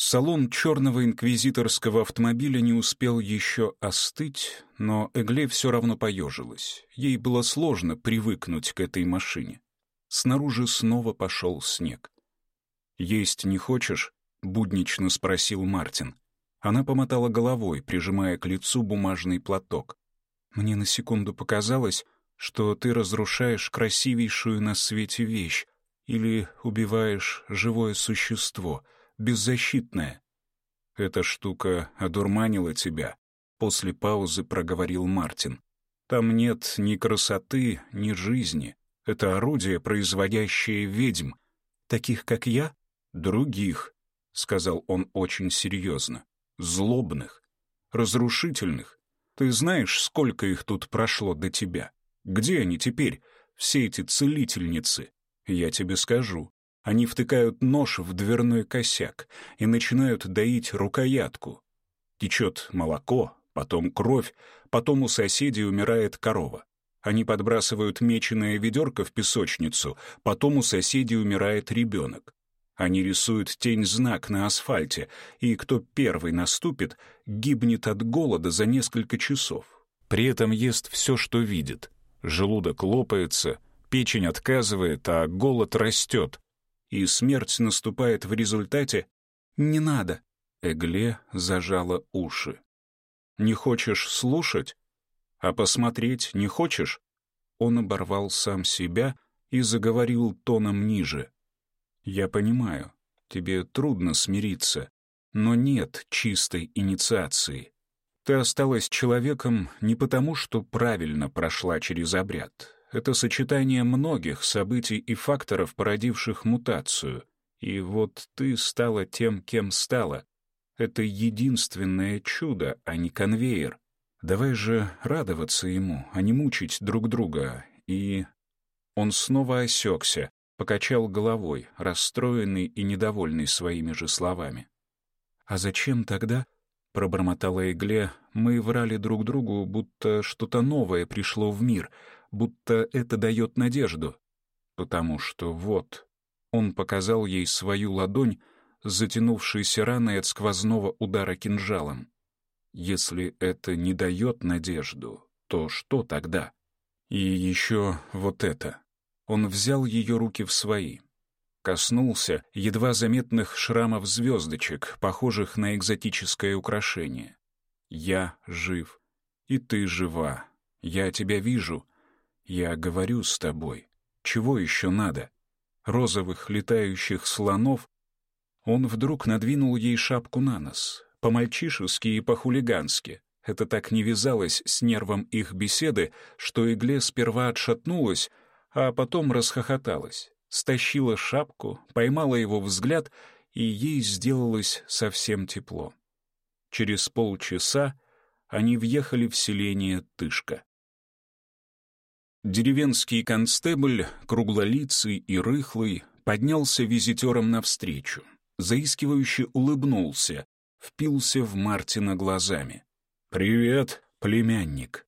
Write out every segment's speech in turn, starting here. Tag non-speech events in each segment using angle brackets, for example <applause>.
Салон черного инквизиторского автомобиля не успел еще остыть, но Эгле все равно поежилась. Ей было сложно привыкнуть к этой машине. Снаружи снова пошел снег. «Есть не хочешь?» — буднично спросил Мартин. Она помотала головой, прижимая к лицу бумажный платок. «Мне на секунду показалось, что ты разрушаешь красивейшую на свете вещь или убиваешь живое существо — беззащитная. Эта штука одурманила тебя, после паузы проговорил Мартин. Там нет ни красоты, ни жизни. Это орудие, производящее ведьм. Таких, как я? Других, — сказал он очень серьезно. Злобных, разрушительных. Ты знаешь, сколько их тут прошло до тебя? Где они теперь, все эти целительницы? Я тебе скажу. Они втыкают нож в дверной косяк и начинают доить рукоятку. Течет молоко, потом кровь, потом у соседей умирает корова. Они подбрасывают меченое ведерко в песочницу, потом у соседей умирает ребенок. Они рисуют тень-знак на асфальте, и кто первый наступит, гибнет от голода за несколько часов. При этом ест все, что видит. Желудок лопается, печень отказывает, а голод растет и смерть наступает в результате, не надо. Эгле зажала уши. Не хочешь слушать? А посмотреть не хочешь? Он оборвал сам себя и заговорил тоном ниже. Я понимаю, тебе трудно смириться, но нет чистой инициации. Ты осталась человеком не потому, что правильно прошла через обряд, — это сочетание многих событий и факторов, породивших мутацию. И вот ты стала тем, кем стала. Это единственное чудо, а не конвейер. Давай же радоваться ему, а не мучить друг друга. И... Он снова осекся, покачал головой, расстроенный и недовольный своими же словами. «А зачем тогда?» — пробормотала Игле. «Мы врали друг другу, будто что-то новое пришло в мир, будто это дает надежду. Потому что вот, он показал ей свою ладонь, затянувшейся раной от сквозного удара кинжалом. Если это не дает надежду, то что тогда? И еще вот это. Он взял ее руки в свои. Коснулся едва заметных шрамов звездочек, похожих на экзотическое украшение. «Я жив, и ты жива. Я тебя вижу, я говорю с тобой. Чего еще надо? Розовых летающих слонов? Он вдруг надвинул ей шапку на нос. По-мальчишески и по-хулигански. Это так не вязалось с нервом их беседы, что Игле сперва отшатнулась, а потом расхохоталась. Стащила шапку, поймала его взгляд, и ей сделалось совсем тепло. Через полчаса они въехали в селение Тышка. Деревенский констебль, круглолицый и рыхлый, поднялся визитером навстречу. Заискивающе улыбнулся, впился в Мартина глазами. «Привет, племянник.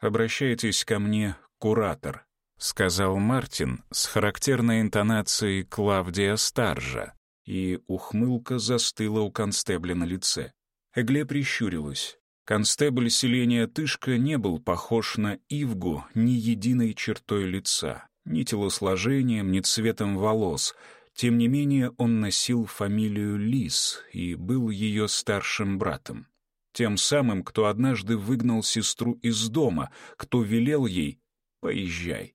Обращайтесь ко мне, куратор», — сказал Мартин с характерной интонацией Клавдия Старжа, и ухмылка застыла у констебля на лице. Эгле прищурилась. Констебль селения Тышка не был похож на Ивгу ни единой чертой лица, ни телосложением, ни цветом волос. Тем не менее он носил фамилию Лис и был ее старшим братом. Тем самым, кто однажды выгнал сестру из дома, кто велел ей «поезжай».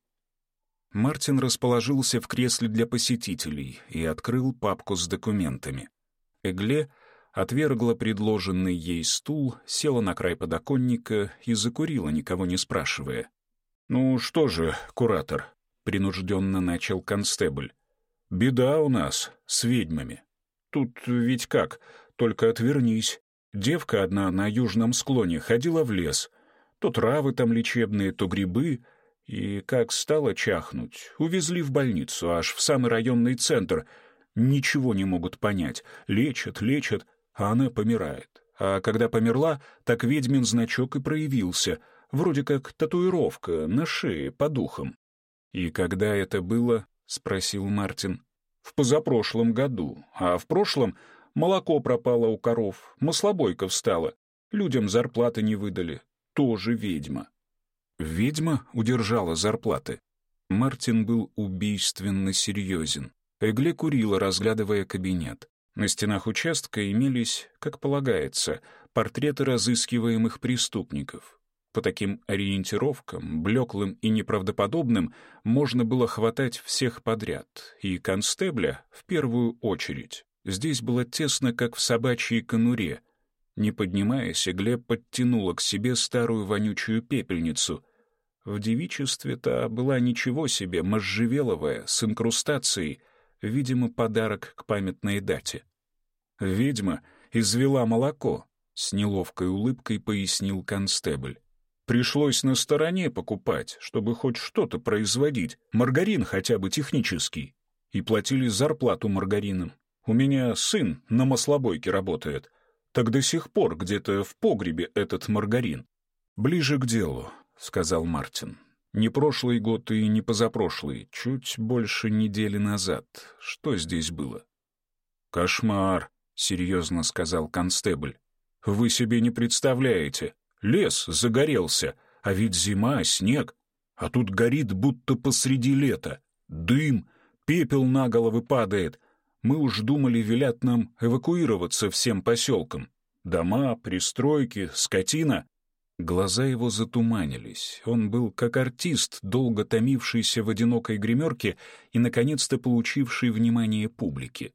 Мартин расположился в кресле для посетителей и открыл папку с документами. Эгле — отвергла предложенный ей стул, села на край подоконника и закурила, никого не спрашивая. «Ну что же, куратор», — принужденно начал констебль, — «беда у нас с ведьмами. Тут ведь как, только отвернись. Девка одна на южном склоне ходила в лес. То травы там лечебные, то грибы. И как стало чахнуть, увезли в больницу, аж в самый районный центр. Ничего не могут понять. Лечат, лечат, а она помирает. А когда померла, так ведьмин значок и проявился, вроде как татуировка на шее по духам. «И когда это было?» — спросил Мартин. «В позапрошлом году, а в прошлом молоко пропало у коров, маслобойка встала, людям зарплаты не выдали, тоже ведьма». «Ведьма удержала зарплаты?» Мартин был убийственно серьезен. Эгле курила, разглядывая кабинет. На стенах участка имелись, как полагается, портреты разыскиваемых преступников. По таким ориентировкам, блеклым и неправдоподобным, можно было хватать всех подряд, и констебля в первую очередь. Здесь было тесно, как в собачьей конуре. Не поднимаясь, Глеб подтянула к себе старую вонючую пепельницу. В девичестве-то была ничего себе, можжевеловая, с инкрустацией, видимо, подарок к памятной дате. «Ведьма извела молоко», — с неловкой улыбкой пояснил констебль. «Пришлось на стороне покупать, чтобы хоть что-то производить, маргарин хотя бы технический. И платили зарплату маргарином. У меня сын на маслобойке работает. Так до сих пор где-то в погребе этот маргарин». «Ближе к делу», — сказал Мартин. Не прошлый год и не позапрошлый, чуть больше недели назад. Что здесь было? «Кошмар», — серьезно сказал констебль. «Вы себе не представляете. Лес загорелся, а ведь зима, снег. А тут горит, будто посреди лета. Дым, пепел на головы падает. Мы уж думали, велят нам эвакуироваться всем поселком. Дома, пристройки, скотина. Глаза его затуманились. Он был как артист, долго томившийся в одинокой гримерке и, наконец-то, получивший внимание публики.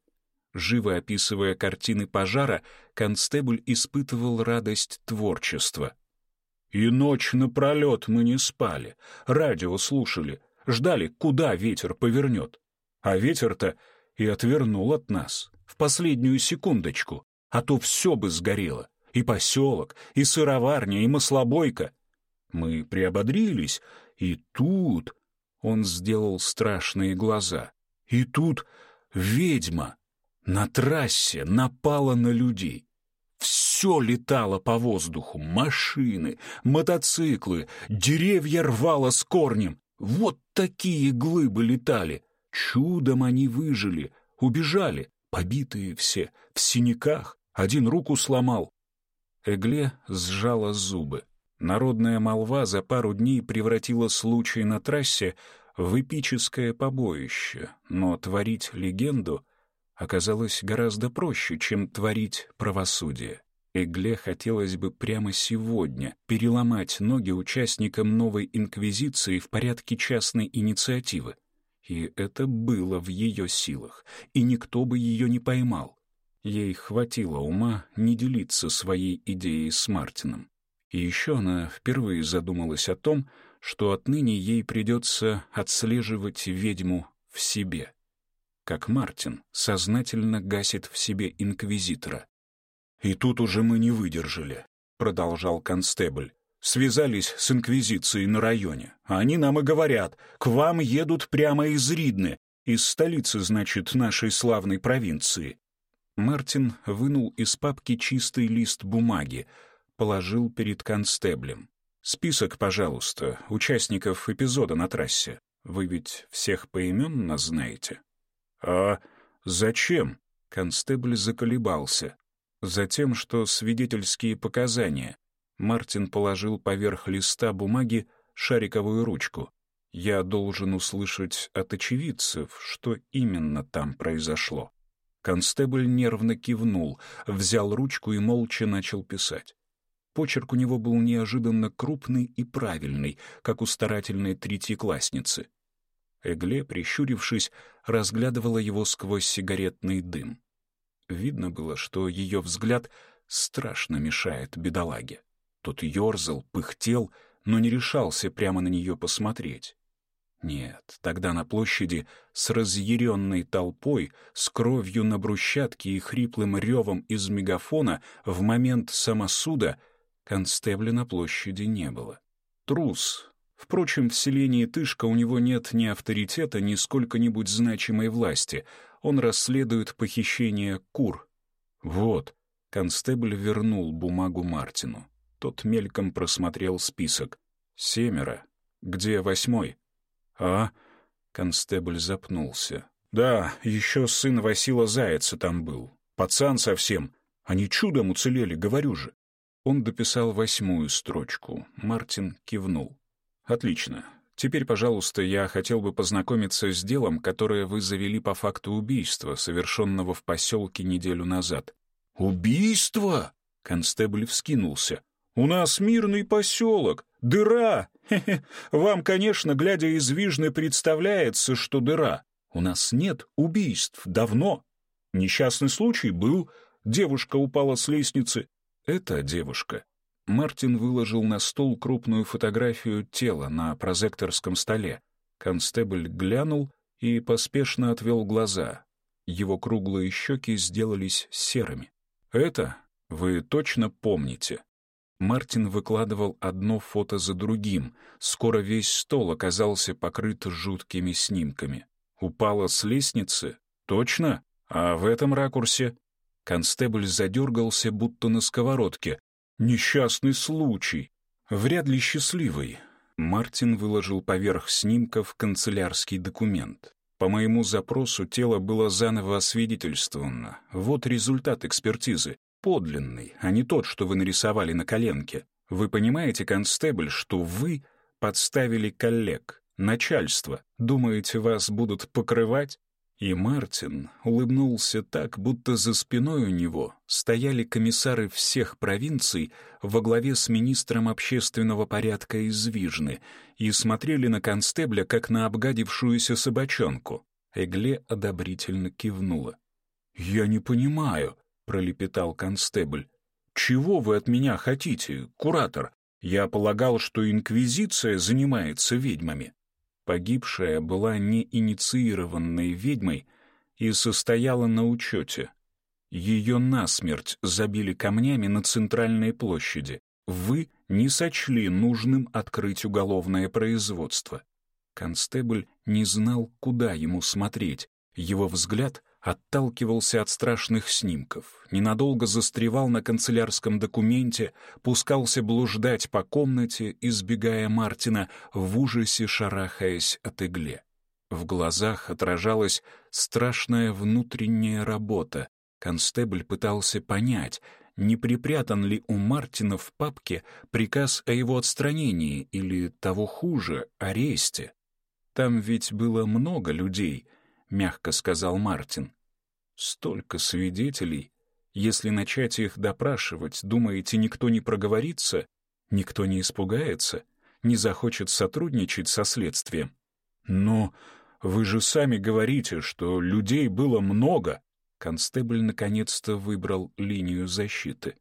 Живо описывая картины пожара, констебль испытывал радость творчества. «И ночь напролет мы не спали, радио слушали, ждали, куда ветер повернет. А ветер-то и отвернул от нас, в последнюю секундочку, а то все бы сгорело и поселок, и сыроварня, и маслобойка. Мы приободрились, и тут... Он сделал страшные глаза. И тут ведьма на трассе напала на людей. Все летало по воздуху. Машины, мотоциклы, деревья рвало с корнем. Вот такие глыбы летали. Чудом они выжили, убежали, побитые все, в синяках. Один руку сломал, Эгле сжала зубы. Народная молва за пару дней превратила случай на трассе в эпическое побоище, но творить легенду оказалось гораздо проще, чем творить правосудие. Эгле хотелось бы прямо сегодня переломать ноги участникам новой инквизиции в порядке частной инициативы. И это было в ее силах, и никто бы ее не поймал. Ей хватило ума не делиться своей идеей с Мартином. И еще она впервые задумалась о том, что отныне ей придется отслеживать ведьму в себе. Как Мартин сознательно гасит в себе инквизитора. «И тут уже мы не выдержали», — продолжал констебль. «Связались с инквизицией на районе, а они нам и говорят, к вам едут прямо из Ридны, из столицы, значит, нашей славной провинции. Мартин вынул из папки чистый лист бумаги, положил перед констеблем. «Список, пожалуйста, участников эпизода на трассе. Вы ведь всех поименно знаете?» «А зачем?» — констебль заколебался. «Затем, что свидетельские показания». Мартин положил поверх листа бумаги шариковую ручку. «Я должен услышать от очевидцев, что именно там произошло». Констебль нервно кивнул, взял ручку и молча начал писать. Почерк у него был неожиданно крупный и правильный, как у старательной третьеклассницы. Эгле, прищурившись, разглядывала его сквозь сигаретный дым. Видно было, что ее взгляд страшно мешает бедолаге. Тот ерзал, пыхтел, но не решался прямо на нее посмотреть. Нет, тогда на площади с разъяренной толпой, с кровью на брусчатке и хриплым ревом из мегафона в момент самосуда констебля на площади не было. Трус. Впрочем, в селении Тышка у него нет ни авторитета, ни сколько-нибудь значимой власти. Он расследует похищение кур. Вот. Констебль вернул бумагу Мартину. Тот мельком просмотрел список. Семеро. Где восьмой? «А?» — констебль запнулся. «Да, еще сын Васила Зайца там был. Пацан совсем. Они чудом уцелели, говорю же». Он дописал восьмую строчку. Мартин кивнул. «Отлично. Теперь, пожалуйста, я хотел бы познакомиться с делом, которое вы завели по факту убийства, совершенного в поселке неделю назад». «Убийство?» — констебль вскинулся. «У нас мирный поселок. Дыра! Хе-хе. <laughs> Вам, конечно, глядя извижно, представляется, что дыра. У нас нет убийств давно. Несчастный случай был. Девушка упала с лестницы. Это девушка. Мартин выложил на стол крупную фотографию тела на прозекторском столе. Констебль глянул и поспешно отвел глаза. Его круглые щеки сделались серыми. «Это вы точно помните?» Мартин выкладывал одно фото за другим. Скоро весь стол оказался покрыт жуткими снимками. «Упала с лестницы? Точно? А в этом ракурсе?» Констебль задергался, будто на сковородке. «Несчастный случай! Вряд ли счастливый!» Мартин выложил поверх снимков канцелярский документ. По моему запросу тело было заново освидетельствовано. Вот результат экспертизы подлинный, а не тот, что вы нарисовали на коленке. Вы понимаете, констебль, что вы подставили коллег, начальство. Думаете, вас будут покрывать? И Мартин улыбнулся так, будто за спиной у него стояли комиссары всех провинций во главе с министром общественного порядка из Вижны и смотрели на констебля, как на обгадившуюся собачонку. Эгле одобрительно кивнула. «Я не понимаю», пролепетал констебль. «Чего вы от меня хотите, куратор? Я полагал, что инквизиция занимается ведьмами». Погибшая была неинициированной ведьмой и состояла на учете. Ее насмерть забили камнями на центральной площади. Вы не сочли нужным открыть уголовное производство. Констебль не знал, куда ему смотреть. Его взгляд — отталкивался от страшных снимков, ненадолго застревал на канцелярском документе, пускался блуждать по комнате, избегая Мартина, в ужасе шарахаясь от игле. В глазах отражалась страшная внутренняя работа. Констебль пытался понять, не припрятан ли у Мартина в папке приказ о его отстранении или, того хуже, аресте. Там ведь было много людей — мягко сказал Мартин. Столько свидетелей. Если начать их допрашивать, думаете, никто не проговорится, никто не испугается, не захочет сотрудничать со следствием? Но вы же сами говорите, что людей было много. Констебль наконец-то выбрал линию защиты.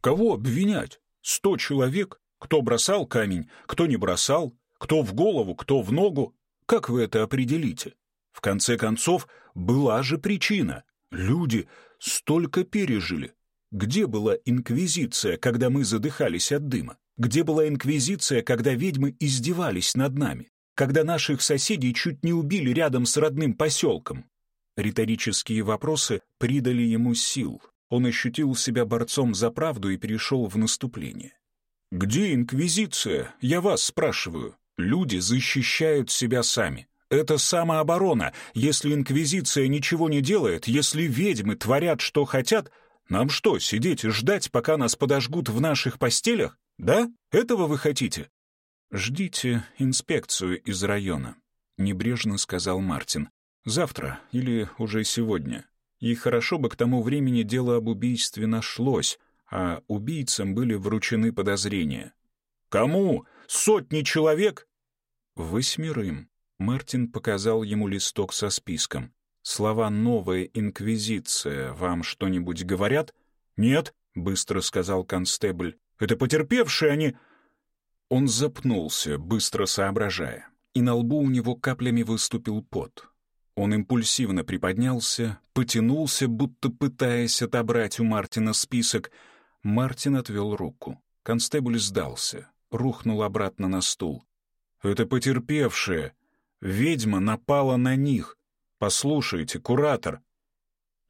Кого обвинять? Сто человек? Кто бросал камень, кто не бросал, кто в голову, кто в ногу? Как вы это определите? В конце концов, была же причина. Люди столько пережили. Где была инквизиция, когда мы задыхались от дыма? Где была инквизиция, когда ведьмы издевались над нами? Когда наших соседей чуть не убили рядом с родным поселком? Риторические вопросы придали ему сил. Он ощутил себя борцом за правду и перешел в наступление. «Где инквизиция? Я вас спрашиваю. Люди защищают себя сами. Это самооборона. Если инквизиция ничего не делает, если ведьмы творят, что хотят, нам что, сидеть и ждать, пока нас подожгут в наших постелях? Да? Этого вы хотите? Ждите инспекцию из района, небрежно сказал Мартин. Завтра или уже сегодня. И хорошо бы к тому времени дело об убийстве нашлось, а убийцам были вручены подозрения. Кому? Сотни человек? Восьмерым. Мартин показал ему листок со списком. Слова «Новая инквизиция» вам что-нибудь говорят? «Нет», — быстро сказал констебль. «Это потерпевшие они...» Он запнулся, быстро соображая, и на лбу у него каплями выступил пот. Он импульсивно приподнялся, потянулся, будто пытаясь отобрать у Мартина список. Мартин отвел руку. Констебль сдался, рухнул обратно на стул. «Это потерпевшие», Ведьма напала на них. Послушайте, куратор».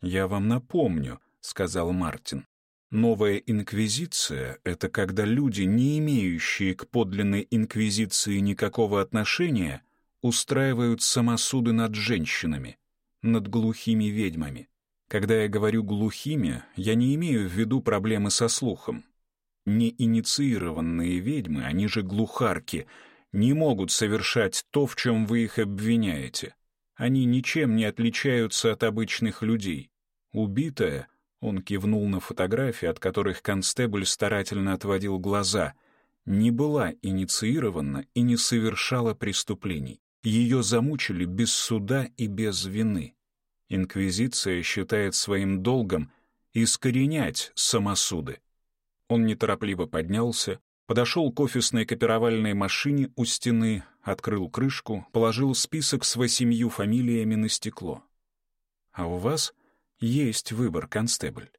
«Я вам напомню», — сказал Мартин. «Новая инквизиция — это когда люди, не имеющие к подлинной инквизиции никакого отношения, устраивают самосуды над женщинами, над глухими ведьмами. Когда я говорю «глухими», я не имею в виду проблемы со слухом. Неинициированные ведьмы, они же глухарки — не могут совершать то, в чем вы их обвиняете. Они ничем не отличаются от обычных людей. Убитая, он кивнул на фотографии, от которых констебль старательно отводил глаза, не была инициирована и не совершала преступлений. Ее замучили без суда и без вины. Инквизиция считает своим долгом искоренять самосуды. Он неторопливо поднялся, Подошел к офисной копировальной машине у стены, открыл крышку, положил список с восемью фамилиями на стекло. «А у вас есть выбор, констебль».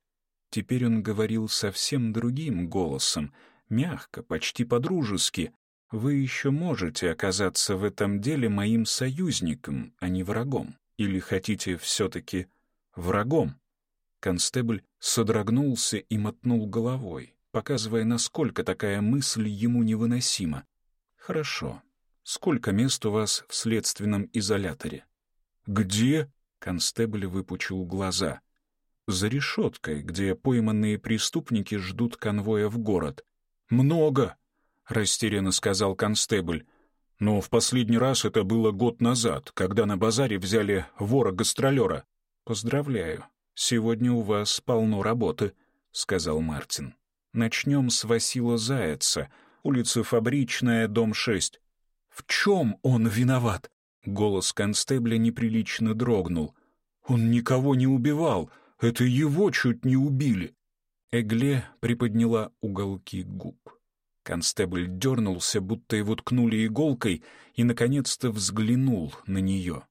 Теперь он говорил совсем другим голосом, мягко, почти по-дружески. «Вы еще можете оказаться в этом деле моим союзником, а не врагом. Или хотите все-таки врагом?» Констебль содрогнулся и мотнул головой показывая, насколько такая мысль ему невыносима. «Хорошо. Сколько мест у вас в следственном изоляторе?» «Где?» — констебль выпучил глаза. «За решеткой, где пойманные преступники ждут конвоя в город». «Много!» — растерянно сказал констебль. «Но в последний раз это было год назад, когда на базаре взяли вора-гастролера». «Поздравляю, сегодня у вас полно работы», — сказал Мартин. Начнем с Васила Заяца, улица Фабричная, дом 6. «В чем он виноват?» Голос констебля неприлично дрогнул. «Он никого не убивал. Это его чуть не убили». Эгле приподняла уголки губ. Констебль дернулся, будто его ткнули иголкой, и, наконец-то, взглянул на нее.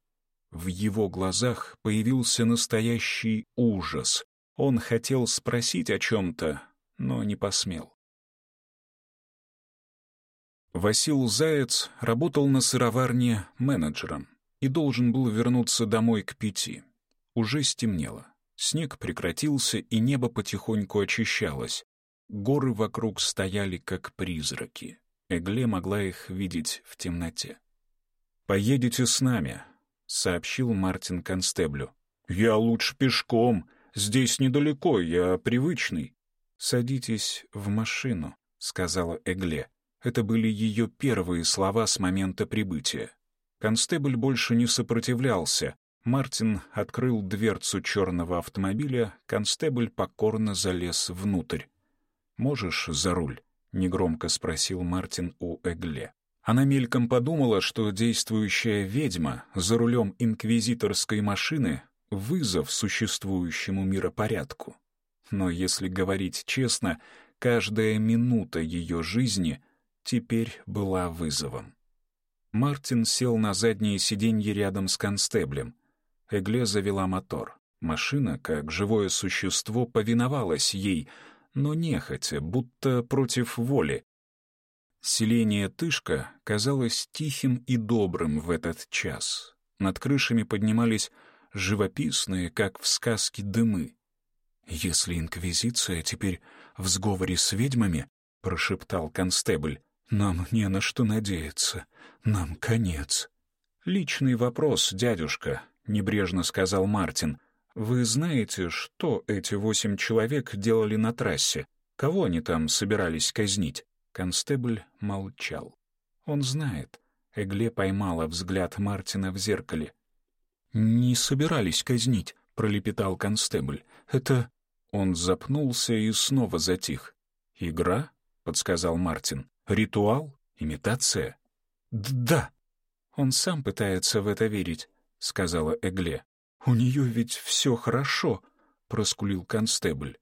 В его глазах появился настоящий ужас. Он хотел спросить о чем-то, но не посмел. Васил Заяц работал на сыроварне менеджером и должен был вернуться домой к пяти. Уже стемнело. Снег прекратился, и небо потихоньку очищалось. Горы вокруг стояли как призраки. Эгле могла их видеть в темноте. «Поедете с нами», — сообщил Мартин Констеблю. «Я лучше пешком. Здесь недалеко, я привычный». «Садитесь в машину», — сказала Эгле. Это были ее первые слова с момента прибытия. Констебль больше не сопротивлялся. Мартин открыл дверцу черного автомобиля, констебль покорно залез внутрь. «Можешь за руль?» — негромко спросил Мартин у Эгле. Она мельком подумала, что действующая ведьма за рулем инквизиторской машины — вызов существующему миропорядку но, если говорить честно, каждая минута ее жизни теперь была вызовом. Мартин сел на заднее сиденье рядом с констеблем. Эгле завела мотор. Машина, как живое существо, повиновалась ей, но нехотя, будто против воли. Селение Тышка казалось тихим и добрым в этот час. Над крышами поднимались живописные, как в сказке, дымы. «Если Инквизиция теперь в сговоре с ведьмами, — прошептал констебль, — нам не на что надеяться, нам конец». «Личный вопрос, дядюшка», — небрежно сказал Мартин. «Вы знаете, что эти восемь человек делали на трассе? Кого они там собирались казнить?» Констебль молчал. «Он знает». Эгле поймала взгляд Мартина в зеркале. «Не собирались казнить», — пролепетал констебль. «Это он запнулся и снова затих. «Игра?» — подсказал Мартин. «Ритуал? Имитация?» «Да!» «Он сам пытается в это верить», — сказала Эгле. «У нее ведь все хорошо», — проскулил констебль.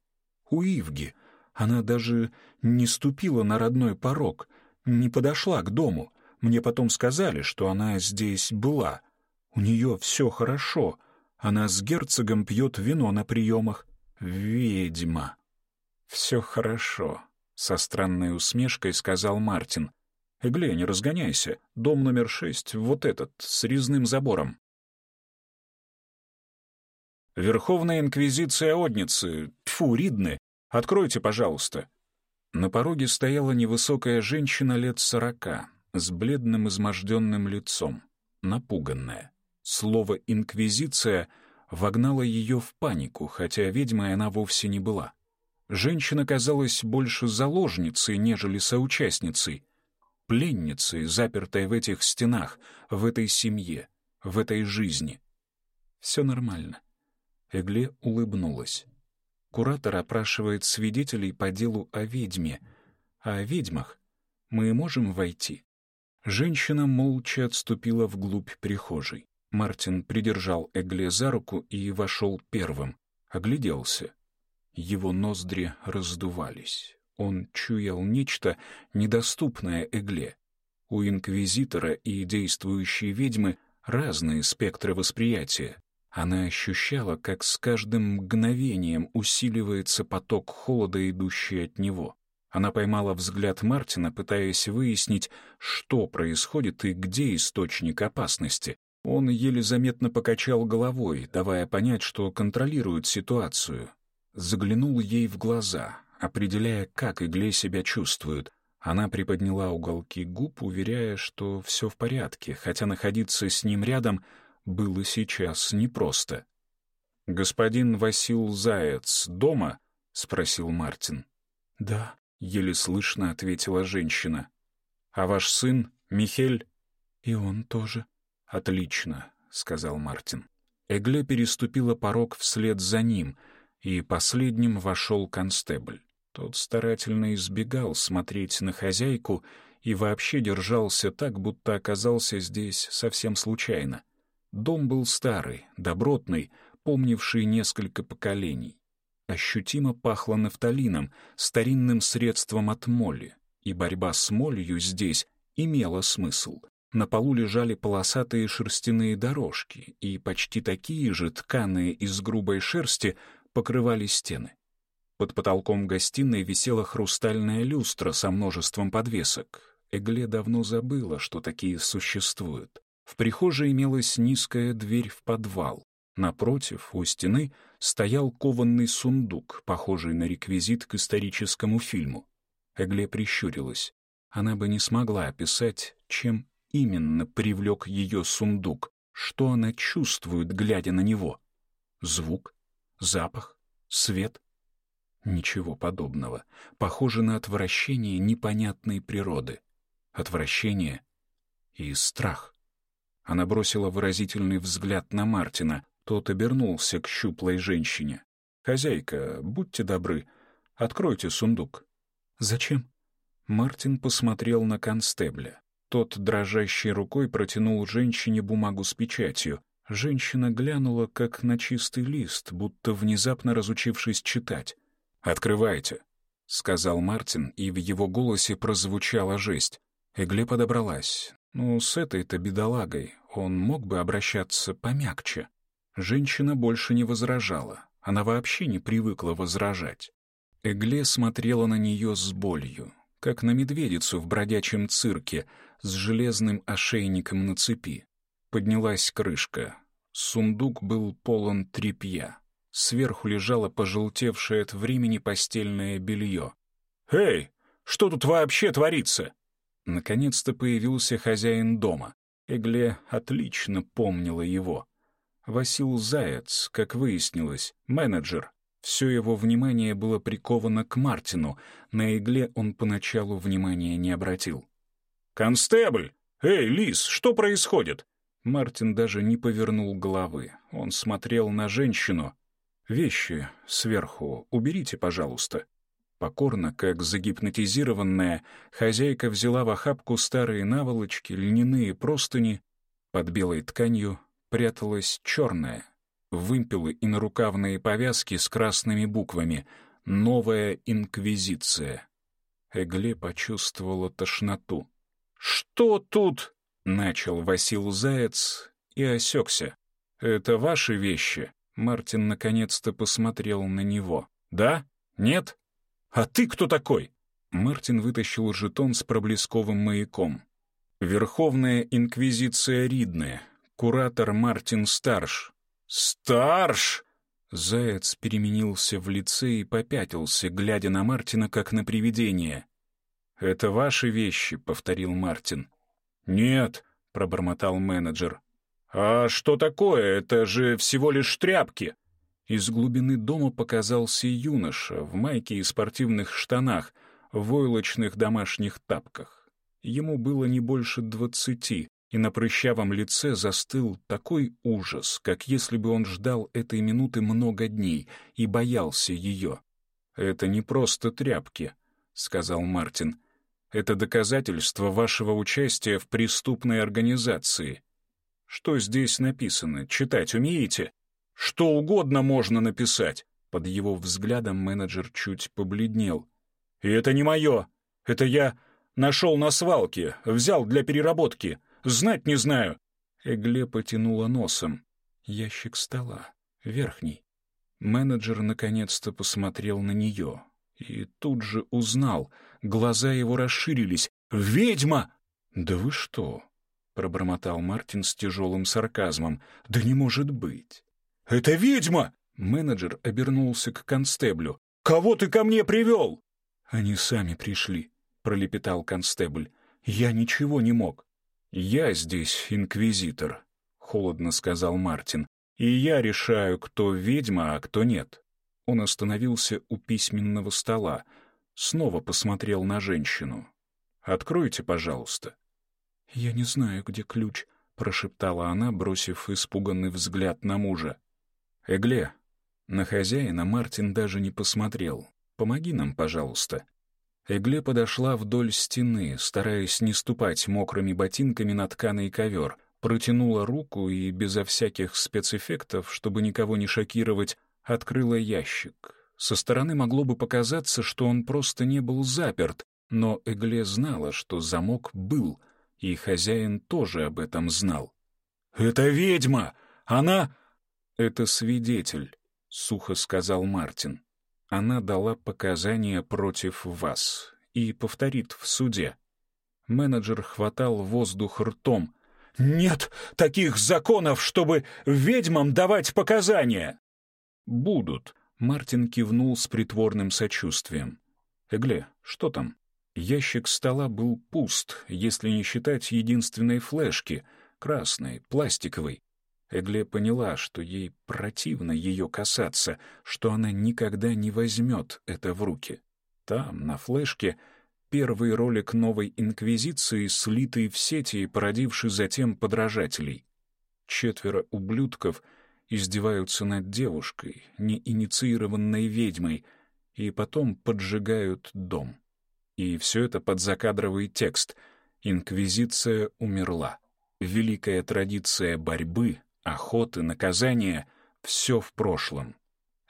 «У Ивги. Она даже не ступила на родной порог, не подошла к дому. Мне потом сказали, что она здесь была. У нее все хорошо. Она с герцогом пьет вино на приемах. «Ведьма». «Все хорошо», — со странной усмешкой сказал Мартин. «Эгле, разгоняйся. Дом номер шесть, вот этот, с резным забором». «Верховная инквизиция Одницы, тьфу, Ридны, откройте, пожалуйста». На пороге стояла невысокая женщина лет сорока, с бледным изможденным лицом, напуганная. Слово «инквизиция» — вогнало ее в панику, хотя ведьмой она вовсе не была. Женщина казалась больше заложницей, нежели соучастницей, пленницей, запертой в этих стенах, в этой семье, в этой жизни. Все нормально. Эгле улыбнулась. Куратор опрашивает свидетелей по делу о ведьме. А о ведьмах мы можем войти? Женщина молча отступила вглубь прихожей. Мартин придержал Эгле за руку и вошел первым. Огляделся. Его ноздри раздувались. Он чуял нечто, недоступное Эгле. У инквизитора и действующей ведьмы разные спектры восприятия. Она ощущала, как с каждым мгновением усиливается поток холода, идущий от него. Она поймала взгляд Мартина, пытаясь выяснить, что происходит и где источник опасности. Он еле заметно покачал головой, давая понять, что контролирует ситуацию. Заглянул ей в глаза, определяя, как Иглей себя чувствует. Она приподняла уголки губ, уверяя, что все в порядке, хотя находиться с ним рядом было сейчас непросто. «Господин Васил Заяц дома?» — спросил Мартин. «Да», — еле слышно ответила женщина. «А ваш сын, Михель?» «И он тоже», «Отлично», — сказал Мартин. Эгле переступила порог вслед за ним, и последним вошел констебль. Тот старательно избегал смотреть на хозяйку и вообще держался так, будто оказался здесь совсем случайно. Дом был старый, добротный, помнивший несколько поколений. Ощутимо пахло нафталином, старинным средством от моли, и борьба с молью здесь имела смысл. На полу лежали полосатые шерстяные дорожки, и почти такие же, тканые из грубой шерсти, покрывали стены. Под потолком гостиной висела хрустальная люстра со множеством подвесок. Эгле давно забыла, что такие существуют. В прихожей имелась низкая дверь в подвал. Напротив, у стены, стоял кованный сундук, похожий на реквизит к историческому фильму. Эгле прищурилась. Она бы не смогла описать, чем именно привлек ее сундук, что она чувствует, глядя на него. Звук, запах, свет. Ничего подобного. Похоже на отвращение непонятной природы. Отвращение и страх. Она бросила выразительный взгляд на Мартина. Тот обернулся к щуплой женщине. «Хозяйка, будьте добры, откройте сундук». «Зачем?» Мартин посмотрел на констебля. Тот дрожащей рукой протянул женщине бумагу с печатью. Женщина глянула, как на чистый лист, будто внезапно разучившись читать. «Открывайте», — сказал Мартин, и в его голосе прозвучала жесть. Эгле подобралась. «Ну, с этой-то бедолагой он мог бы обращаться помягче». Женщина больше не возражала. Она вообще не привыкла возражать. Эгле смотрела на нее с болью, как на медведицу в бродячем цирке, с железным ошейником на цепи. Поднялась крышка. Сундук был полон тряпья. Сверху лежало пожелтевшее от времени постельное белье. «Эй, что тут вообще творится?» Наконец-то появился хозяин дома. Эгле отлично помнила его. Васил Заяц, как выяснилось, менеджер. Все его внимание было приковано к Мартину. На Эгле он поначалу внимания не обратил. «Констебль! Эй, Лис, что происходит?» Мартин даже не повернул головы. Он смотрел на женщину. «Вещи сверху уберите, пожалуйста». Покорно, как загипнотизированная, хозяйка взяла в охапку старые наволочки, льняные простыни. Под белой тканью пряталась черная. Вымпелы и нарукавные повязки с красными буквами «Новая инквизиция». Эгле почувствовала тошноту. «Что тут?» — начал Васил Заяц и осекся. «Это ваши вещи?» Мартин наконец-то посмотрел на него. «Да? Нет? А ты кто такой?» Мартин вытащил жетон с проблесковым маяком. «Верховная инквизиция Ридная. Куратор Мартин Старш». «Старш!» Заяц переменился в лице и попятился, глядя на Мартина как на привидение. «Это ваши вещи», — повторил Мартин. «Нет», — пробормотал менеджер. «А что такое? Это же всего лишь тряпки!» Из глубины дома показался юноша в майке и спортивных штанах, в войлочных домашних тапках. Ему было не больше двадцати, и на прыщавом лице застыл такой ужас, как если бы он ждал этой минуты много дней и боялся ее. «Это не просто тряпки», — сказал Мартин. Это доказательство вашего участия в преступной организации. Что здесь написано? Читать умеете? Что угодно можно написать. Под его взглядом менеджер чуть побледнел. И это не мое. Это я нашел на свалке, взял для переработки. Знать не знаю. Эгле потянула носом. Ящик стола, верхний. Менеджер наконец-то посмотрел на нее и тут же узнал — Глаза его расширились. «Ведьма!» «Да вы что?» — пробормотал Мартин с тяжелым сарказмом. «Да не может быть!» «Это ведьма!» Менеджер обернулся к констеблю. «Кого ты ко мне привел?» «Они сами пришли», — пролепетал констебль. «Я ничего не мог». «Я здесь инквизитор», — холодно сказал Мартин. «И я решаю, кто ведьма, а кто нет». Он остановился у письменного стола, Снова посмотрел на женщину. «Откройте, пожалуйста». «Я не знаю, где ключ», — прошептала она, бросив испуганный взгляд на мужа. «Эгле». На хозяина Мартин даже не посмотрел. «Помоги нам, пожалуйста». Эгле подошла вдоль стены, стараясь не ступать мокрыми ботинками на тканый ковер, протянула руку и, безо всяких спецэффектов, чтобы никого не шокировать, открыла ящик. Со стороны могло бы показаться, что он просто не был заперт, но Эгле знала, что замок был, и хозяин тоже об этом знал. «Это ведьма! Она...» «Это свидетель», — сухо сказал Мартин. «Она дала показания против вас и повторит в суде». Менеджер хватал воздух ртом. «Нет таких законов, чтобы ведьмам давать показания!» «Будут», Мартин кивнул с притворным сочувствием. «Эгле, что там?» Ящик стола был пуст, если не считать единственной флешки, красной, пластиковой. Эгле поняла, что ей противно ее касаться, что она никогда не возьмет это в руки. Там, на флешке, первый ролик новой инквизиции, слитый в сети и породивший затем подражателей. Четверо ублюдков — издеваются над девушкой, неинициированной ведьмой, и потом поджигают дом. И все это под закадровый текст «Инквизиция умерла». Великая традиция борьбы, охоты, наказания — все в прошлом.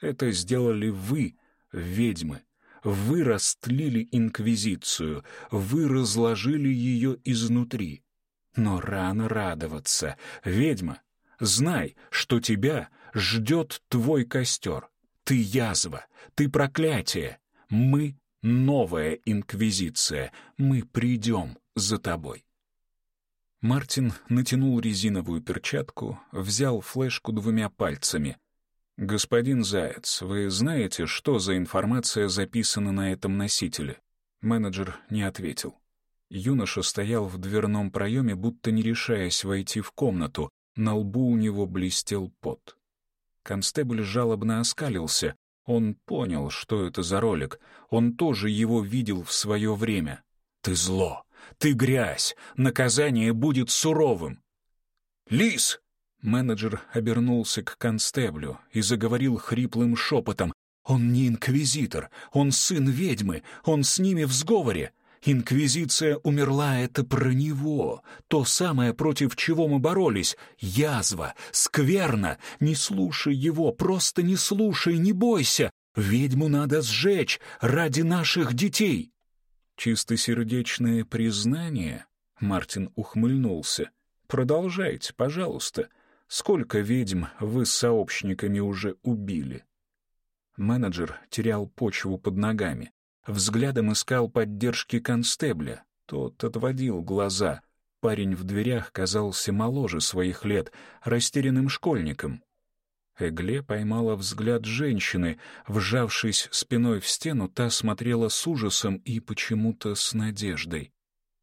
Это сделали вы, ведьмы. Вы растлили инквизицию, вы разложили ее изнутри. Но рано радоваться. Ведьма Знай, что тебя ждет твой костер. Ты язва, ты проклятие. Мы — новая инквизиция. Мы придем за тобой». Мартин натянул резиновую перчатку, взял флешку двумя пальцами. «Господин Заяц, вы знаете, что за информация записана на этом носителе?» Менеджер не ответил. Юноша стоял в дверном проеме, будто не решаясь войти в комнату, на лбу у него блестел пот. Констебль жалобно оскалился. Он понял, что это за ролик. Он тоже его видел в свое время. «Ты зло! Ты грязь! Наказание будет суровым!» «Лис!» Менеджер обернулся к констеблю и заговорил хриплым шепотом. «Он не инквизитор, он сын ведьмы, он с ними в сговоре. Инквизиция умерла — это про него, то самое, против чего мы боролись. Язва, скверно, не слушай его, просто не слушай, не бойся. Ведьму надо сжечь ради наших детей. Чистосердечное признание? Мартин ухмыльнулся. Продолжайте, пожалуйста. Сколько ведьм вы с сообщниками уже убили? Менеджер терял почву под ногами. Взглядом искал поддержки констебля. Тот отводил глаза. Парень в дверях казался моложе своих лет, растерянным школьником. Эгле поймала взгляд женщины. Вжавшись спиной в стену, та смотрела с ужасом и почему-то с надеждой.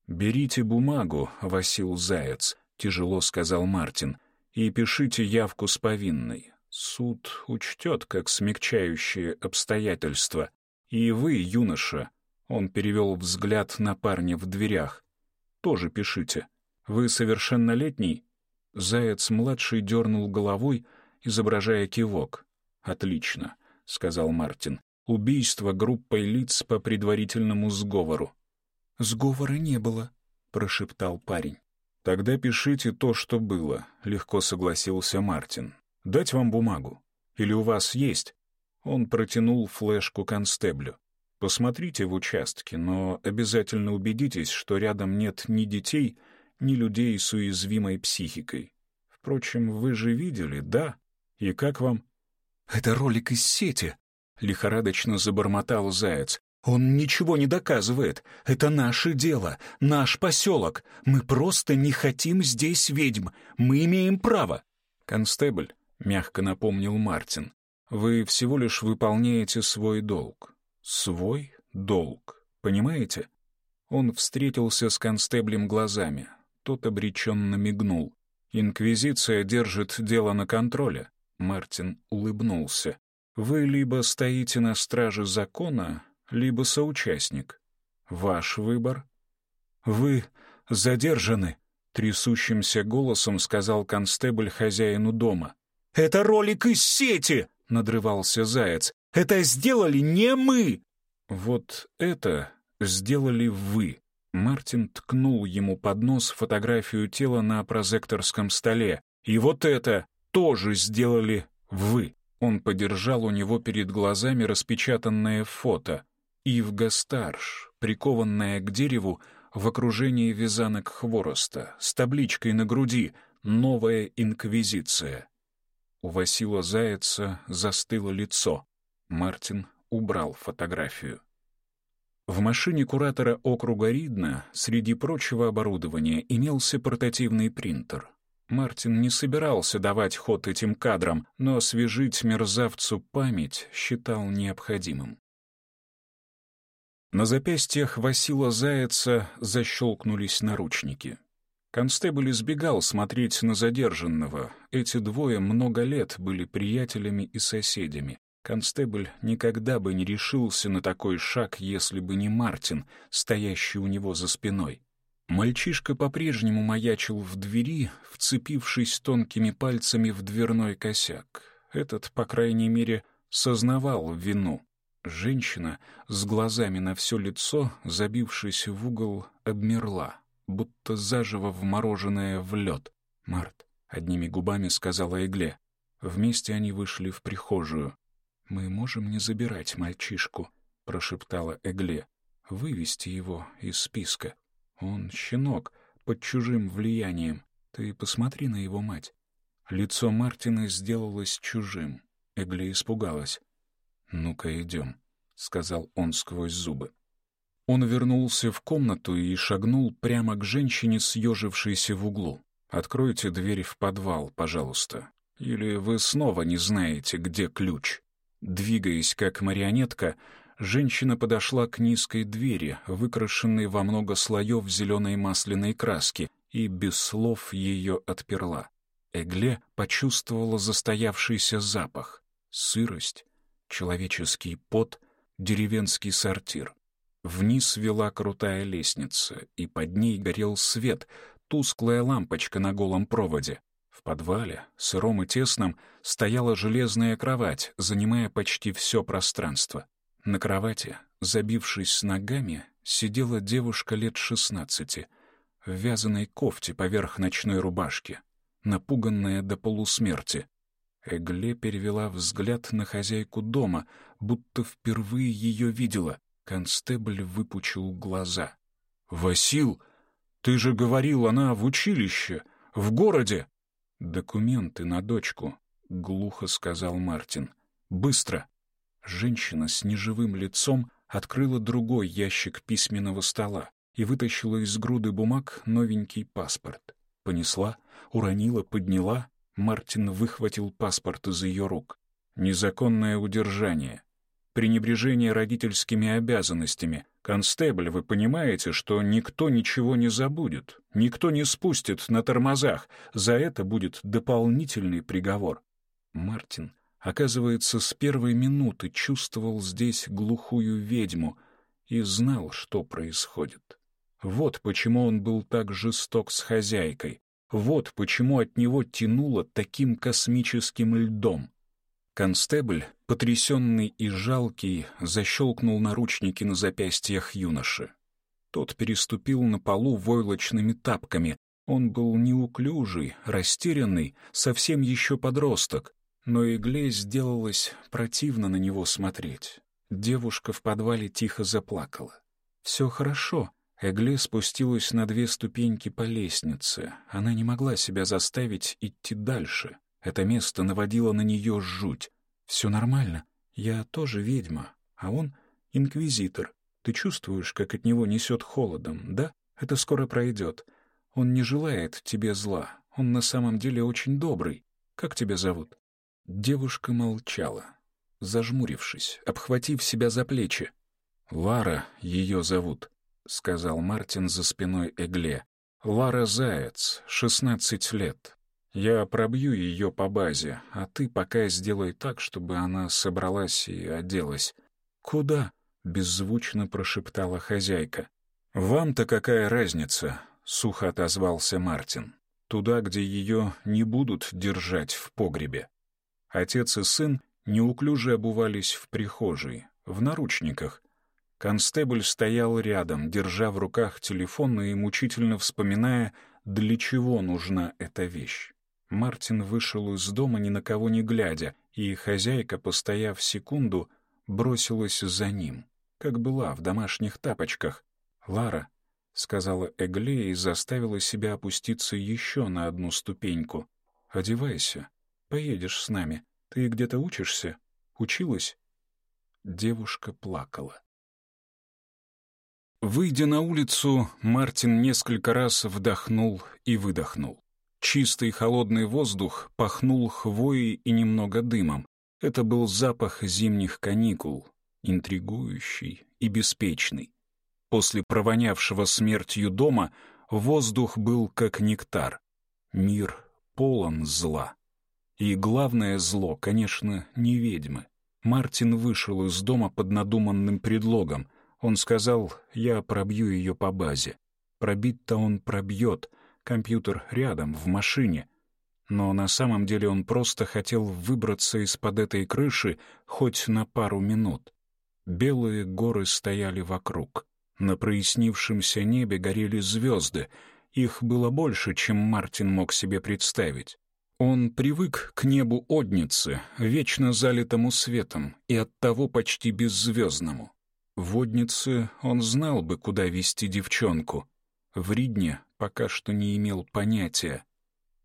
«Берите бумагу», — Васил Заяц, — тяжело сказал Мартин, — «и пишите явку с повинной. Суд учтет как смягчающие обстоятельства. И вы, юноша, он перевел взгляд на парня в дверях, тоже пишите. Вы совершеннолетний? Заяц-младший дернул головой, изображая кивок. «Отлично», — сказал Мартин. «Убийство группой лиц по предварительному сговору». «Сговора не было», — прошептал парень. «Тогда пишите то, что было», — легко согласился Мартин. «Дать вам бумагу? Или у вас есть?» Он протянул флешку констеблю. «Посмотрите в участке, но обязательно убедитесь, что рядом нет ни детей, ни людей с уязвимой психикой. Впрочем, вы же видели, да? И как вам?» «Это ролик из сети», — лихорадочно забормотал Заяц. «Он ничего не доказывает. Это наше дело, наш поселок. Мы просто не хотим здесь ведьм. Мы имеем право». «Констебль», — мягко напомнил Мартин, вы всего лишь выполняете свой долг. Свой долг. Понимаете? Он встретился с констеблем глазами. Тот обреченно мигнул. «Инквизиция держит дело на контроле», — Мартин улыбнулся. «Вы либо стоите на страже закона, либо соучастник. Ваш выбор?» «Вы задержаны», — трясущимся голосом сказал констебль хозяину дома. «Это ролик из сети!» надрывался заяц. «Это сделали не мы!» «Вот это сделали вы!» Мартин ткнул ему под нос фотографию тела на прозекторском столе. «И вот это тоже сделали вы!» Он подержал у него перед глазами распечатанное фото. Ивга Старш, прикованная к дереву в окружении вязанок хвороста, с табличкой на груди «Новая инквизиция». У Васила Заяца застыло лицо. Мартин убрал фотографию. В машине куратора округа Ридна среди прочего оборудования имелся портативный принтер. Мартин не собирался давать ход этим кадрам, но освежить мерзавцу память считал необходимым. На запястьях Васила Заяца защелкнулись наручники — Констебль избегал смотреть на задержанного. Эти двое много лет были приятелями и соседями. Констебль никогда бы не решился на такой шаг, если бы не Мартин, стоящий у него за спиной. Мальчишка по-прежнему маячил в двери, вцепившись тонкими пальцами в дверной косяк. Этот, по крайней мере, сознавал вину. Женщина с глазами на все лицо, забившись в угол, обмерла будто заживо вмороженное в лед. «Март», — одними губами сказала Эгле. Вместе они вышли в прихожую. «Мы можем не забирать мальчишку», — прошептала Эгле. «Вывести его из списка. Он щенок, под чужим влиянием. Ты посмотри на его мать». Лицо Мартина сделалось чужим. Эгле испугалась. «Ну-ка, идем», — сказал он сквозь зубы. Он вернулся в комнату и шагнул прямо к женщине, съежившейся в углу. «Откройте дверь в подвал, пожалуйста. Или вы снова не знаете, где ключ?» Двигаясь как марионетка, женщина подошла к низкой двери, выкрашенной во много слоев зеленой масляной краски, и без слов ее отперла. Эгле почувствовала застоявшийся запах, сырость, человеческий пот, деревенский сортир. Вниз вела крутая лестница, и под ней горел свет, тусклая лампочка на голом проводе. В подвале, сыром и тесном, стояла железная кровать, занимая почти все пространство. На кровати, забившись с ногами, сидела девушка лет шестнадцати, в вязаной кофте поверх ночной рубашки, напуганная до полусмерти. Эгле перевела взгляд на хозяйку дома, будто впервые ее видела. Констебль выпучил глаза. «Васил, ты же говорил, она в училище, в городе!» «Документы на дочку», — глухо сказал Мартин. «Быстро!» Женщина с неживым лицом открыла другой ящик письменного стола и вытащила из груды бумаг новенький паспорт. Понесла, уронила, подняла. Мартин выхватил паспорт из ее рук. «Незаконное удержание», пренебрежение родительскими обязанностями. Констебль, вы понимаете, что никто ничего не забудет, никто не спустит на тормозах. За это будет дополнительный приговор. Мартин, оказывается, с первой минуты чувствовал здесь глухую ведьму и знал, что происходит. Вот почему он был так жесток с хозяйкой. Вот почему от него тянуло таким космическим льдом. Констебль, потрясенный и жалкий, защелкнул наручники на запястьях юноши. Тот переступил на полу войлочными тапками. Он был неуклюжий, растерянный, совсем еще подросток, но игле сделалось противно на него смотреть. Девушка в подвале тихо заплакала. «Все хорошо», Эгле спустилась на две ступеньки по лестнице. Она не могла себя заставить идти дальше. Это место наводило на нее жуть. «Все нормально. Я тоже ведьма, а он — инквизитор. Ты чувствуешь, как от него несет холодом, да? Это скоро пройдет. Он не желает тебе зла. Он на самом деле очень добрый. Как тебя зовут?» Девушка молчала, зажмурившись, обхватив себя за плечи. «Лара ее зовут», — сказал Мартин за спиной Эгле. «Лара Заяц, шестнадцать лет, я пробью ее по базе, а ты пока сделай так, чтобы она собралась и оделась». «Куда?» — беззвучно прошептала хозяйка. «Вам-то какая разница?» — сухо отозвался Мартин. «Туда, где ее не будут держать в погребе». Отец и сын неуклюже обувались в прихожей, в наручниках. Констебль стоял рядом, держа в руках телефон и мучительно вспоминая, для чего нужна эта вещь. Мартин вышел из дома ни на кого не глядя, и хозяйка, постояв секунду, бросилась за ним, как была в домашних тапочках. «Лара», — сказала Эгле и заставила себя опуститься еще на одну ступеньку. «Одевайся, поедешь с нами. Ты где-то учишься? Училась?» Девушка плакала. Выйдя на улицу, Мартин несколько раз вдохнул и выдохнул. Чистый холодный воздух пахнул хвоей и немного дымом. Это был запах зимних каникул, интригующий и беспечный. После провонявшего смертью дома воздух был как нектар. Мир полон зла. И главное зло, конечно, не ведьмы. Мартин вышел из дома под надуманным предлогом. Он сказал, я пробью ее по базе. Пробить-то он пробьет, компьютер рядом, в машине. Но на самом деле он просто хотел выбраться из-под этой крыши хоть на пару минут. Белые горы стояли вокруг. На прояснившемся небе горели звезды. Их было больше, чем Мартин мог себе представить. Он привык к небу Одницы, вечно залитому светом и оттого почти беззвездному. В Однице он знал бы, куда вести девчонку — в Ридне пока что не имел понятия.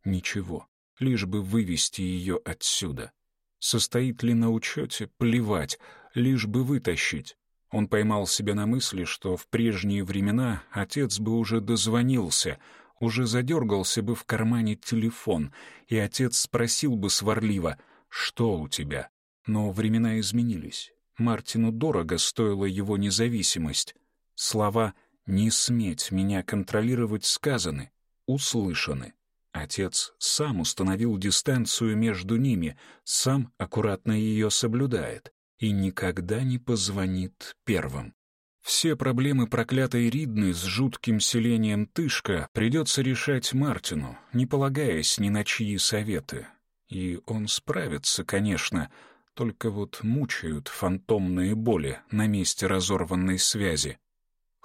Ничего, лишь бы вывести ее отсюда. Состоит ли на учете, плевать, лишь бы вытащить. Он поймал себя на мысли, что в прежние времена отец бы уже дозвонился, уже задергался бы в кармане телефон, и отец спросил бы сварливо «Что у тебя?». Но времена изменились. Мартину дорого стоила его независимость. Слова «Связь» не сметь меня контролировать сказаны, услышаны. Отец сам установил дистанцию между ними, сам аккуратно ее соблюдает и никогда не позвонит первым. Все проблемы проклятой Ридны с жутким селением Тышка придется решать Мартину, не полагаясь ни на чьи советы. И он справится, конечно, только вот мучают фантомные боли на месте разорванной связи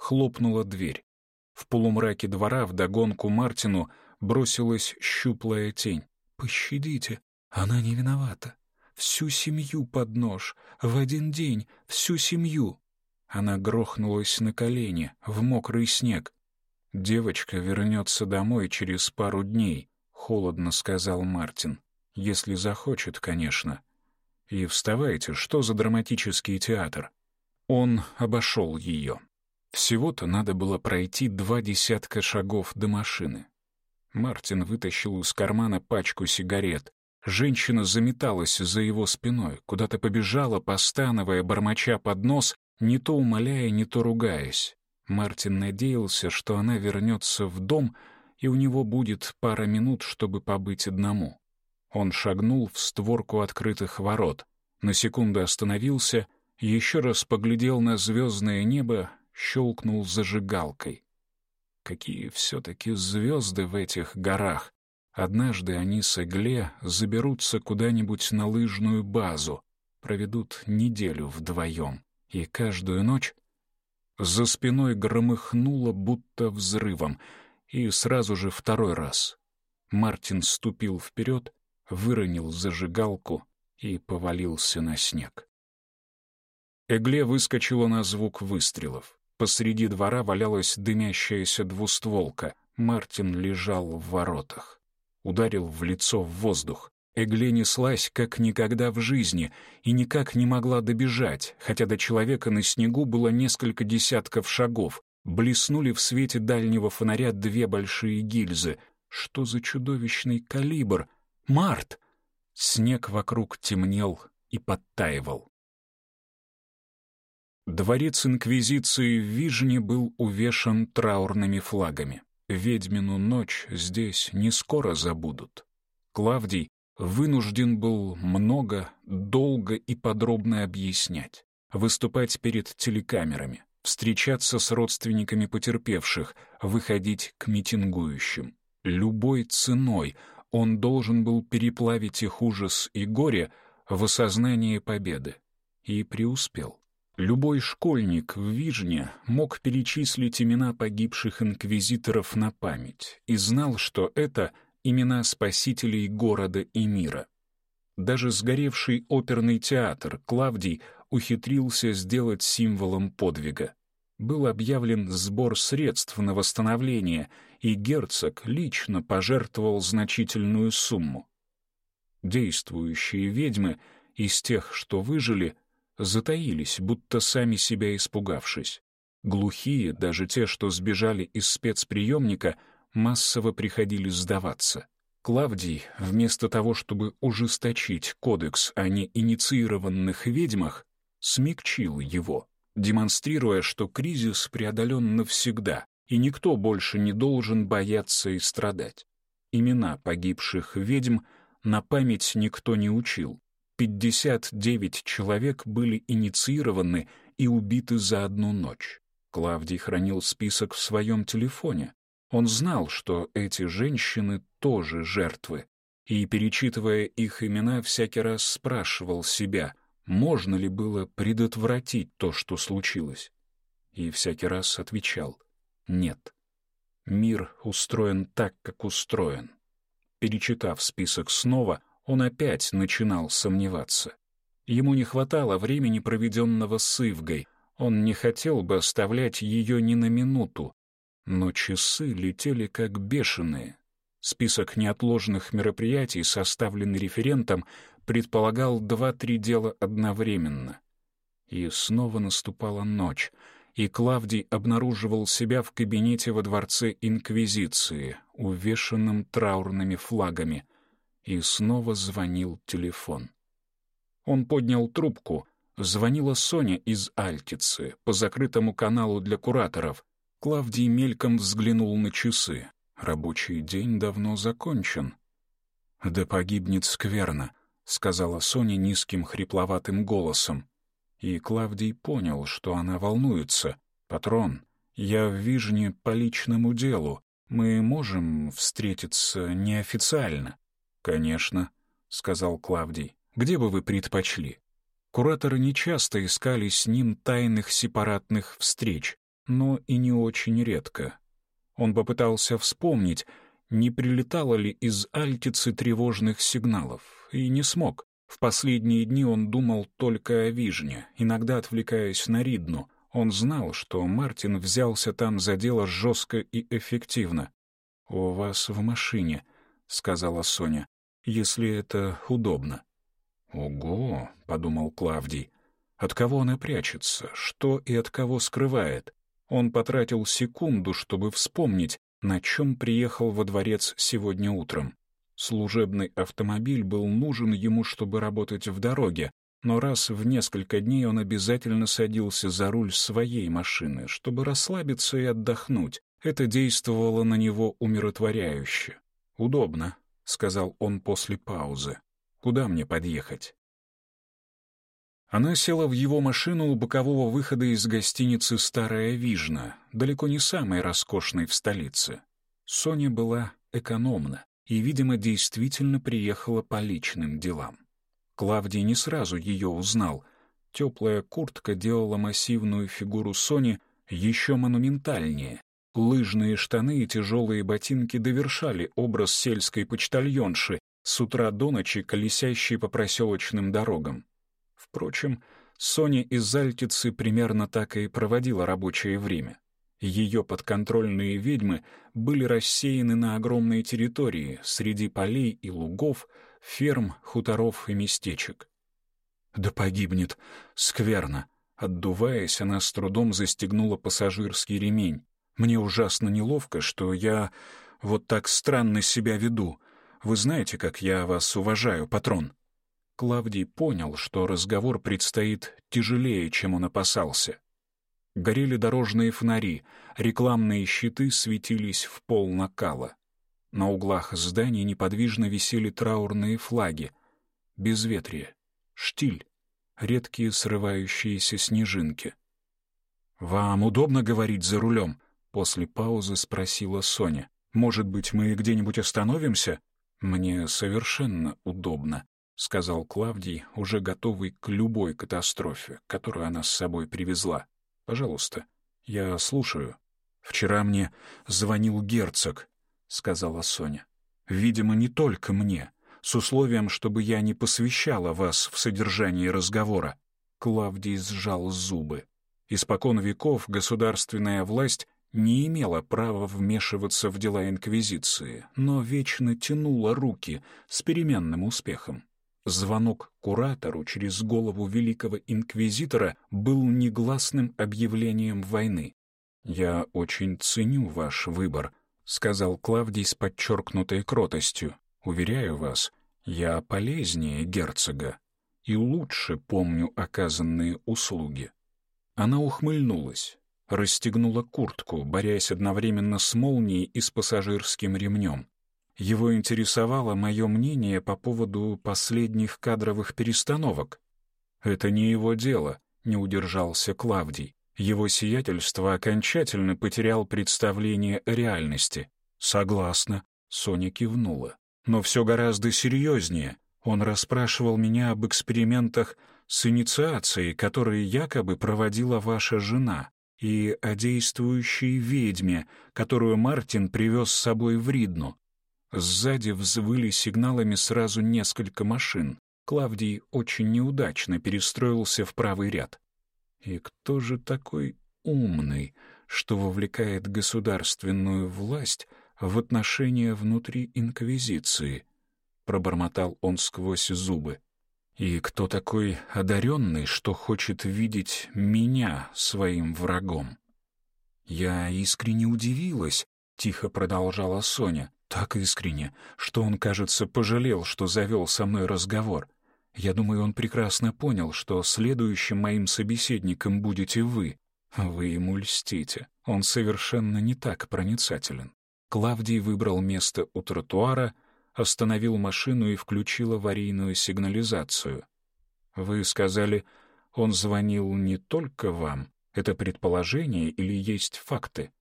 хлопнула дверь. В полумраке двора вдогонку Мартину бросилась щуплая тень. «Пощадите, она не виновата. Всю семью под нож, в один день, всю семью!» Она грохнулась на колени, в мокрый снег. «Девочка вернется домой через пару дней», — холодно сказал Мартин. «Если захочет, конечно». «И вставайте, что за драматический театр?» Он обошел ее. Всего-то надо было пройти два десятка шагов до машины. Мартин вытащил из кармана пачку сигарет. Женщина заметалась за его спиной, куда-то побежала, постановая, бормоча под нос, не то умоляя, не то ругаясь. Мартин надеялся, что она вернется в дом, и у него будет пара минут, чтобы побыть одному. Он шагнул в створку открытых ворот, на секунду остановился, еще раз поглядел на звездное небо щелкнул зажигалкой. Какие все-таки звезды в этих горах! Однажды они с Эгле заберутся куда-нибудь на лыжную базу, проведут неделю вдвоем, и каждую ночь... За спиной громыхнуло, будто взрывом, и сразу же второй раз. Мартин ступил вперед, выронил зажигалку и повалился на снег. Эгле выскочила на звук выстрелов. Посреди двора валялась дымящаяся двустволка. Мартин лежал в воротах. Ударил в лицо в воздух. Эгле неслась как никогда в жизни и никак не могла добежать, хотя до человека на снегу было несколько десятков шагов. Блеснули в свете дальнего фонаря две большие гильзы. Что за чудовищный калибр? Март! Снег вокруг темнел и подтаивал. Дворец Инквизиции в Вижне был увешан траурными флагами. Ведьмину ночь здесь не скоро забудут. Клавдий вынужден был много, долго и подробно объяснять, выступать перед телекамерами, встречаться с родственниками потерпевших, выходить к митингующим. Любой ценой он должен был переплавить их ужас и горе в осознание победы. И преуспел. Любой школьник в Вижне мог перечислить имена погибших инквизиторов на память и знал, что это имена спасителей города и мира. Даже сгоревший оперный театр Клавдий ухитрился сделать символом подвига. Был объявлен сбор средств на восстановление, и герцог лично пожертвовал значительную сумму. Действующие ведьмы из тех, что выжили — затаились, будто сами себя испугавшись. Глухие, даже те, что сбежали из спецприемника, массово приходили сдаваться. Клавдий, вместо того, чтобы ужесточить кодекс о неинициированных ведьмах, смягчил его, демонстрируя, что кризис преодолен навсегда, и никто больше не должен бояться и страдать. Имена погибших ведьм на память никто не учил, 59 человек были инициированы и убиты за одну ночь. Клавдий хранил список в своем телефоне. Он знал, что эти женщины тоже жертвы, и, перечитывая их имена, всякий раз спрашивал себя, можно ли было предотвратить то, что случилось. И всякий раз отвечал «нет». Мир устроен так, как устроен. Перечитав список снова, он опять начинал сомневаться. Ему не хватало времени, проведенного с Ивгой. Он не хотел бы оставлять ее ни на минуту. Но часы летели как бешеные. Список неотложных мероприятий, составленный референтом, предполагал два-три дела одновременно. И снова наступала ночь, и Клавдий обнаруживал себя в кабинете во дворце Инквизиции, увешанным траурными флагами — и снова звонил телефон. Он поднял трубку. Звонила Соня из Альтицы по закрытому каналу для кураторов. Клавдий мельком взглянул на часы. Рабочий день давно закончен. «Да погибнет скверно», — сказала Соня низким хрипловатым голосом. И Клавдий понял, что она волнуется. «Патрон, я в Вижне по личному делу. Мы можем встретиться неофициально?» «Конечно», — сказал Клавдий. «Где бы вы предпочли?» Кураторы нечасто искали с ним тайных сепаратных встреч, но и не очень редко. Он попытался вспомнить, не прилетало ли из Альтицы тревожных сигналов, и не смог. В последние дни он думал только о Вижне, иногда отвлекаясь на Ридну. Он знал, что Мартин взялся там за дело жестко и эффективно. «У вас в машине», — сказала Соня если это удобно. «Ого!» — подумал Клавдий. «От кого она прячется? Что и от кого скрывает?» Он потратил секунду, чтобы вспомнить, на чем приехал во дворец сегодня утром. Служебный автомобиль был нужен ему, чтобы работать в дороге, но раз в несколько дней он обязательно садился за руль своей машины, чтобы расслабиться и отдохнуть. Это действовало на него умиротворяюще. Удобно. — сказал он после паузы. «Куда мне подъехать?» Она села в его машину у бокового выхода из гостиницы «Старая Вижна», далеко не самой роскошной в столице. Соня была экономна и, видимо, действительно приехала по личным делам. Клавдий не сразу ее узнал. Теплая куртка делала массивную фигуру Сони еще монументальнее, Лыжные штаны и тяжелые ботинки довершали образ сельской почтальонши, с утра до ночи колесящей по проселочным дорогам. Впрочем, Соня из Зальтицы примерно так и проводила рабочее время. Ее подконтрольные ведьмы были рассеяны на огромной территории среди полей и лугов, ферм, хуторов и местечек. «Да погибнет! Скверно!» Отдуваясь, она с трудом застегнула пассажирский ремень. Мне ужасно неловко, что я вот так странно себя веду. Вы знаете, как я вас уважаю, патрон». Клавдий понял, что разговор предстоит тяжелее, чем он опасался. Горели дорожные фонари, рекламные щиты светились в пол накала. На углах зданий неподвижно висели траурные флаги. Безветрие, штиль, редкие срывающиеся снежинки. «Вам удобно говорить за рулем?» После паузы спросила Соня. «Может быть, мы где-нибудь остановимся?» «Мне совершенно удобно», — сказал Клавдий, уже готовый к любой катастрофе, которую она с собой привезла. «Пожалуйста, я слушаю». «Вчера мне звонил герцог», — сказала Соня. «Видимо, не только мне, с условием, чтобы я не посвящала вас в содержание разговора». Клавдий сжал зубы. Испокон веков государственная власть не имела права вмешиваться в дела Инквизиции, но вечно тянула руки с переменным успехом. Звонок куратору через голову великого инквизитора был негласным объявлением войны. «Я очень ценю ваш выбор», — сказал Клавдий с подчеркнутой кротостью. «Уверяю вас, я полезнее герцога и лучше помню оказанные услуги». Она ухмыльнулась расстегнула куртку, борясь одновременно с молнией и с пассажирским ремнем. Его интересовало мое мнение по поводу последних кадровых перестановок. «Это не его дело», — не удержался Клавдий. Его сиятельство окончательно потерял представление о реальности. «Согласна», — Соня кивнула. «Но все гораздо серьезнее. Он расспрашивал меня об экспериментах с инициацией, которые якобы проводила ваша жена и о действующей ведьме, которую Мартин привез с собой в Ридну. Сзади взвыли сигналами сразу несколько машин. Клавдий очень неудачно перестроился в правый ряд. И кто же такой умный, что вовлекает государственную власть в отношения внутри Инквизиции? Пробормотал он сквозь зубы. И кто такой одаренный, что хочет видеть меня своим врагом? Я искренне удивилась, тихо продолжала Соня, так искренне, что он, кажется, пожалел, что завел со мной разговор. Я думаю, он прекрасно понял, что следующим моим собеседником будете вы. Вы ему льстите. Он совершенно не так проницателен. Клавдий выбрал место у тротуара, остановил машину и включил аварийную сигнализацию. Вы сказали, он звонил не только вам. Это предположение или есть факты?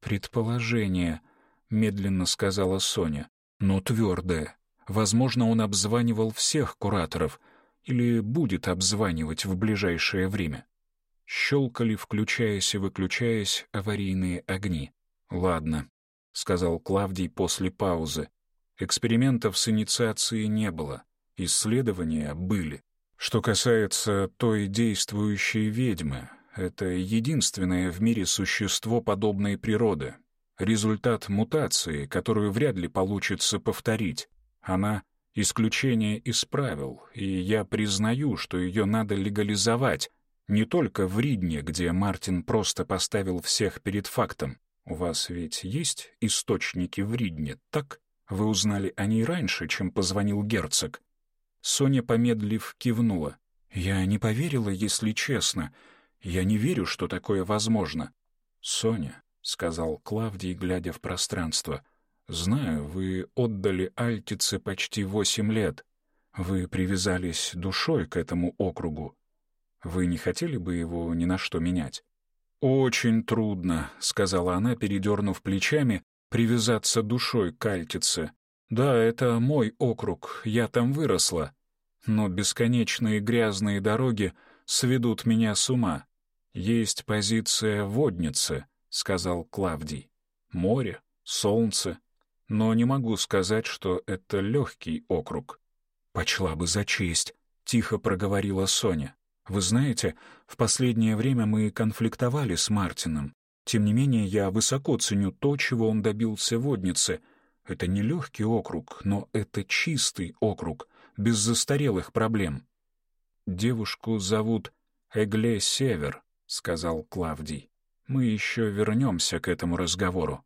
Предположение, медленно сказала Соня, но твердое. Возможно, он обзванивал всех кураторов или будет обзванивать в ближайшее время. Щелкали, включаясь и выключаясь, аварийные огни. «Ладно», — сказал Клавдий после паузы. Экспериментов с инициацией не было, исследования были. Что касается той действующей ведьмы, это единственное в мире существо подобной природы. Результат мутации, которую вряд ли получится повторить. Она — исключение из правил, и я признаю, что ее надо легализовать, не только в Ридне, где Мартин просто поставил всех перед фактом. У вас ведь есть источники в Ридне, так? Вы узнали о ней раньше, чем позвонил герцог». Соня, помедлив, кивнула. «Я не поверила, если честно. Я не верю, что такое возможно». «Соня», — сказал Клавдий, глядя в пространство, — «знаю, вы отдали Альтице почти восемь лет. Вы привязались душой к этому округу. Вы не хотели бы его ни на что менять?» «Очень трудно», — сказала она, передернув плечами, привязаться душой к Альтице. Да, это мой округ, я там выросла. Но бесконечные грязные дороги сведут меня с ума. Есть позиция водницы, сказал Клавдий. Море, солнце. Но не могу сказать, что это легкий округ. Почла бы за честь, тихо проговорила Соня. Вы знаете, в последнее время мы конфликтовали с Мартином. Тем не менее, я высоко ценю то, чего он добился в Однице. Это не легкий округ, но это чистый округ, без застарелых проблем. «Девушку зовут Эгле Север», — сказал Клавдий. «Мы еще вернемся к этому разговору».